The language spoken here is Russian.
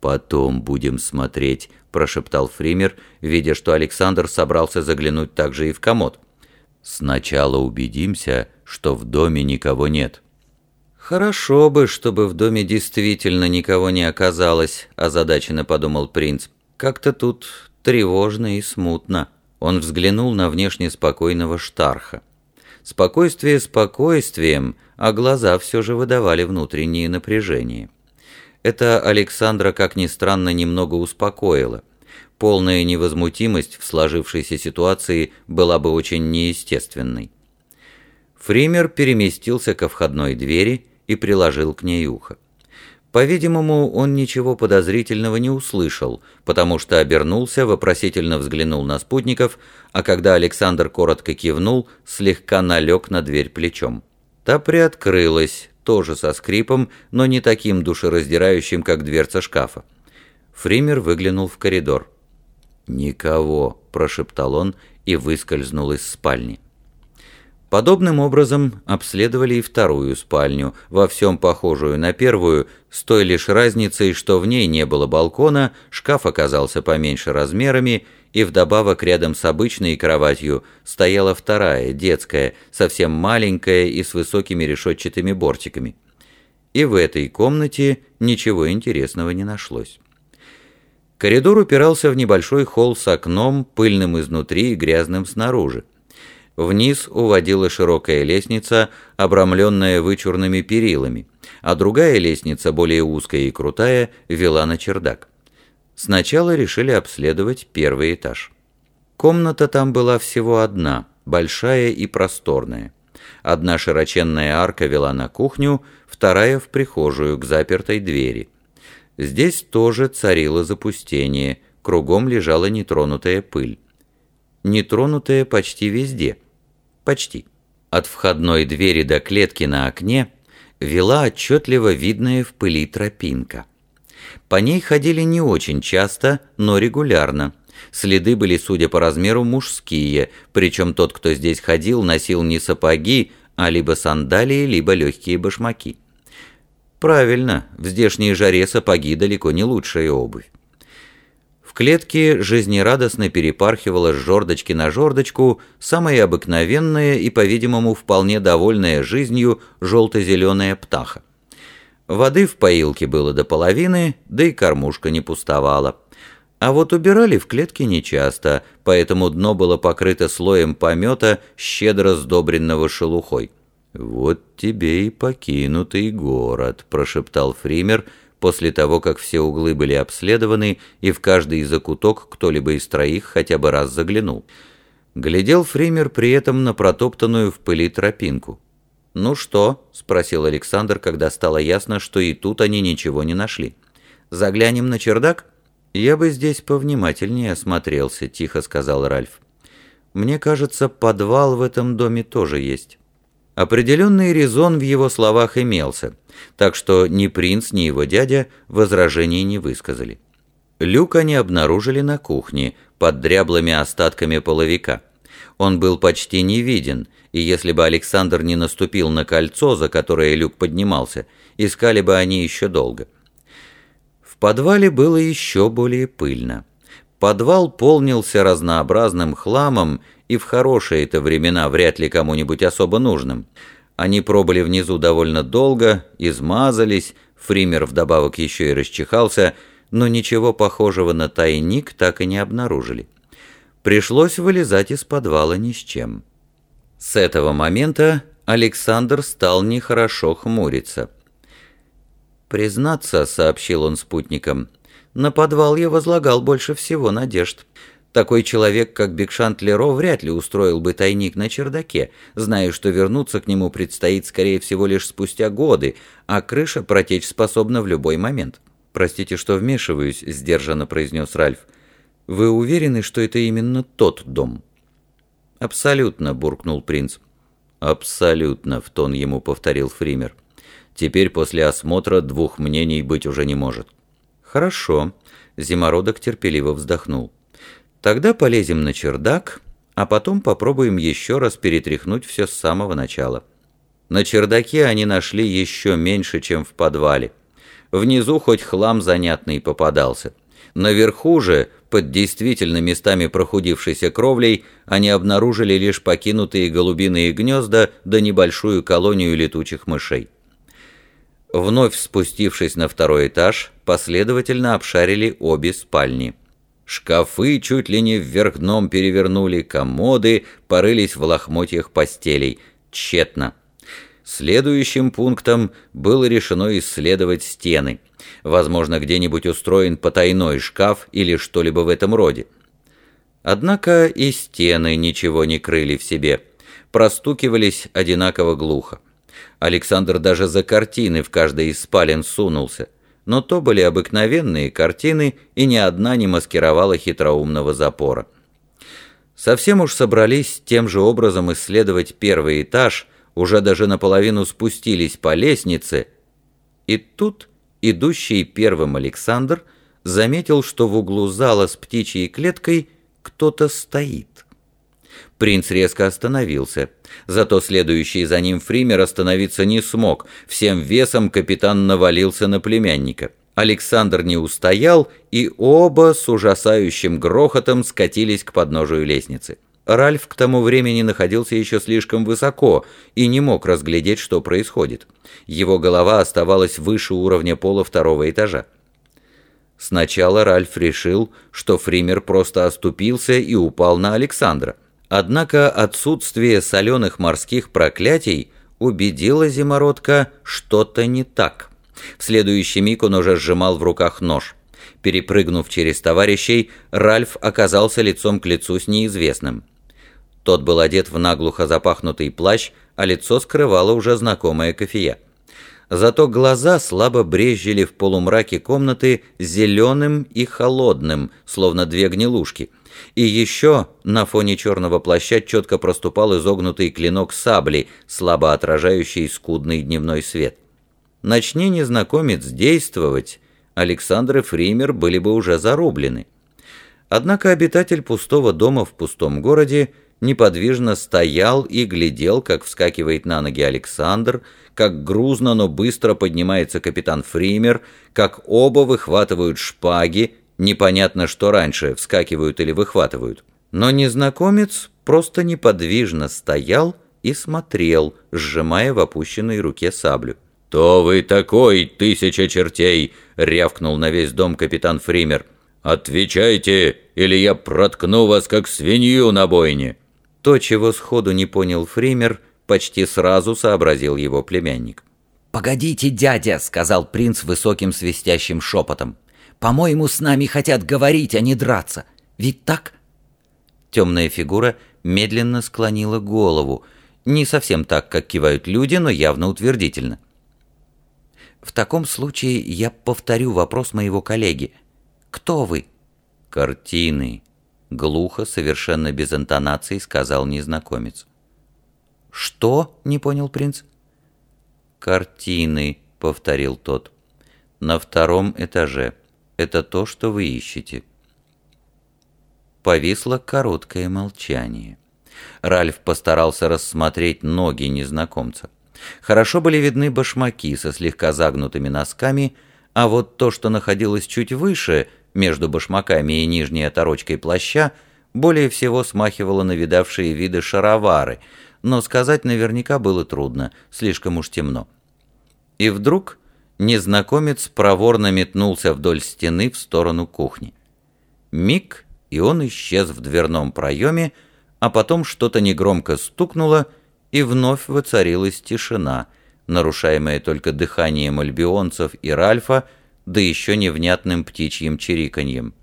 «Потом будем смотреть», — прошептал Фример, видя, что Александр собрался заглянуть также и в комод. «Сначала убедимся, что в доме никого нет». «Хорошо бы, чтобы в доме действительно никого не оказалось», — озадаченно подумал принц. «Как-то тут тревожно и смутно». Он взглянул на внешне спокойного Штарха. Спокойствие спокойствием, а глаза все же выдавали внутреннее напряжение. Это Александра, как ни странно, немного успокоило. Полная невозмутимость в сложившейся ситуации была бы очень неестественной. Фример переместился ко входной двери и приложил к ней ухо. По-видимому, он ничего подозрительного не услышал, потому что обернулся, вопросительно взглянул на спутников, а когда Александр коротко кивнул, слегка налег на дверь плечом. Та приоткрылась, тоже со скрипом, но не таким душераздирающим, как дверца шкафа. Фример выглянул в коридор. «Никого», — прошептал он и выскользнул из спальни. Подобным образом обследовали и вторую спальню, во всем похожую на первую, с той лишь разницей, что в ней не было балкона, шкаф оказался поменьше размерами, и вдобавок рядом с обычной кроватью стояла вторая, детская, совсем маленькая и с высокими решетчатыми бортиками. И в этой комнате ничего интересного не нашлось. Коридор упирался в небольшой холл с окном, пыльным изнутри и грязным снаружи. Вниз уводила широкая лестница, обрамленная вычурными перилами, а другая лестница, более узкая и крутая, вела на чердак. Сначала решили обследовать первый этаж. Комната там была всего одна, большая и просторная. Одна широченная арка вела на кухню, вторая в прихожую к запертой двери. Здесь тоже царило запустение, кругом лежала нетронутая пыль. Нетронутая почти везде – Почти. От входной двери до клетки на окне вела отчетливо видная в пыли тропинка. По ней ходили не очень часто, но регулярно. Следы были, судя по размеру, мужские, причем тот, кто здесь ходил, носил не сапоги, а либо сандалии, либо легкие башмаки. Правильно, в здешней жаре сапоги далеко не лучшая обувь. В клетке жизнерадостно перепархивала с жердочки на жердочку самая обыкновенная и, по-видимому, вполне довольная жизнью желто-зеленая птаха. Воды в поилке было до половины, да и кормушка не пустовала. А вот убирали в клетке нечасто, поэтому дно было покрыто слоем помета, щедро сдобренного шелухой. «Вот тебе и покинутый город», — прошептал Фример, после того, как все углы были обследованы и в каждый закуток кто-либо из троих хотя бы раз заглянул. Глядел Фример при этом на протоптанную в пыли тропинку. «Ну что?» — спросил Александр, когда стало ясно, что и тут они ничего не нашли. «Заглянем на чердак?» «Я бы здесь повнимательнее осмотрелся», — тихо сказал Ральф. «Мне кажется, подвал в этом доме тоже есть». Определенный резон в его словах имелся, так что ни принц, ни его дядя возражений не высказали. Люк они обнаружили на кухне, под дряблыми остатками половика. Он был почти не виден, и если бы Александр не наступил на кольцо, за которое люк поднимался, искали бы они еще долго. В подвале было еще более пыльно. Подвал полнился разнообразным хламом и в хорошие-то времена вряд ли кому-нибудь особо нужным. Они пробыли внизу довольно долго, измазались, Фример вдобавок еще и расчихался, но ничего похожего на тайник так и не обнаружили. Пришлось вылезать из подвала ни с чем. С этого момента Александр стал нехорошо хмуриться. «Признаться», — сообщил он спутникам, — «на подвал я возлагал больше всего надежд». Такой человек, как Бекшант Леро, вряд ли устроил бы тайник на чердаке, зная, что вернуться к нему предстоит, скорее всего, лишь спустя годы, а крыша протечь способна в любой момент. «Простите, что вмешиваюсь», — сдержанно произнес Ральф. «Вы уверены, что это именно тот дом?» «Абсолютно», — буркнул принц. «Абсолютно», — в тон ему повторил Фример. «Теперь после осмотра двух мнений быть уже не может». «Хорошо», — Зимородок терпеливо вздохнул. Тогда полезем на чердак, а потом попробуем еще раз перетряхнуть все с самого начала. На чердаке они нашли еще меньше, чем в подвале. Внизу хоть хлам занятный попадался. Наверху же, под действительно местами прохудившейся кровлей, они обнаружили лишь покинутые голубиные гнезда да небольшую колонию летучих мышей. Вновь спустившись на второй этаж, последовательно обшарили обе спальни. Шкафы чуть ли не вверх дном перевернули, комоды порылись в лохмотьях постелей. Тщетно. Следующим пунктом было решено исследовать стены. Возможно, где-нибудь устроен потайной шкаф или что-либо в этом роде. Однако и стены ничего не крыли в себе, простукивались одинаково глухо. Александр даже за картины в каждой из спален сунулся, но то были обыкновенные картины, и ни одна не маскировала хитроумного запора. Совсем уж собрались тем же образом исследовать первый этаж – уже даже наполовину спустились по лестнице, и тут идущий первым Александр заметил, что в углу зала с птичьей клеткой кто-то стоит. Принц резко остановился, зато следующий за ним Фример остановиться не смог, всем весом капитан навалился на племянника. Александр не устоял, и оба с ужасающим грохотом скатились к подножию лестницы. Ральф к тому времени находился еще слишком высоко и не мог разглядеть, что происходит. Его голова оставалась выше уровня пола второго этажа. Сначала Ральф решил, что Фример просто оступился и упал на Александра. Однако отсутствие соленых морских проклятий убедило Зимородка что-то не так. В следующий миг он уже сжимал в руках нож. Перепрыгнув через товарищей, Ральф оказался лицом к лицу с неизвестным. Тот был одет в наглухо запахнутый плащ, а лицо скрывало уже знакомая кофея. Зато глаза слабо брезжили в полумраке комнаты зеленым и холодным, словно две гнилушки. И еще на фоне черного плаща четко проступал изогнутый клинок сабли, слабо отражающий скудный дневной свет. Начни незнакомец действовать, Александр и Фример были бы уже зарублены. Однако обитатель пустого дома в пустом городе неподвижно стоял и глядел, как вскакивает на ноги Александр, как грузно, но быстро поднимается капитан Фример, как оба выхватывают шпаги, непонятно что раньше, вскакивают или выхватывают. Но незнакомец просто неподвижно стоял и смотрел, сжимая в опущенной руке саблю. «То вы такой, тысяча чертей!» — рявкнул на весь дом капитан Фример. «Отвечайте, или я проткну вас, как свинью на бойне!» То, чего сходу не понял Фример, почти сразу сообразил его племянник. «Погодите, дядя», — сказал принц высоким свистящим шепотом. «По-моему, с нами хотят говорить, а не драться. Ведь так?» Темная фигура медленно склонила голову. Не совсем так, как кивают люди, но явно утвердительно. «В таком случае я повторю вопрос моего коллеги. Кто вы?» «Картины», Глухо, совершенно без интонации, сказал незнакомец. «Что?» — не понял принц. «Картины», — повторил тот. «На втором этаже. Это то, что вы ищете». Повисло короткое молчание. Ральф постарался рассмотреть ноги незнакомца. Хорошо были видны башмаки со слегка загнутыми носками, а вот то, что находилось чуть выше — между башмаками и нижней оторочкой плаща более всего смахивало на видавшие виды шаровары, но сказать наверняка было трудно, слишком уж темно. И вдруг незнакомец проворно метнулся вдоль стены в сторону кухни. Миг, и он исчез в дверном проеме, а потом что-то негромко стукнуло, и вновь воцарилась тишина, нарушаемая только дыханием альбионцев и Ральфа, да еще невнятным птичьим чириканьем.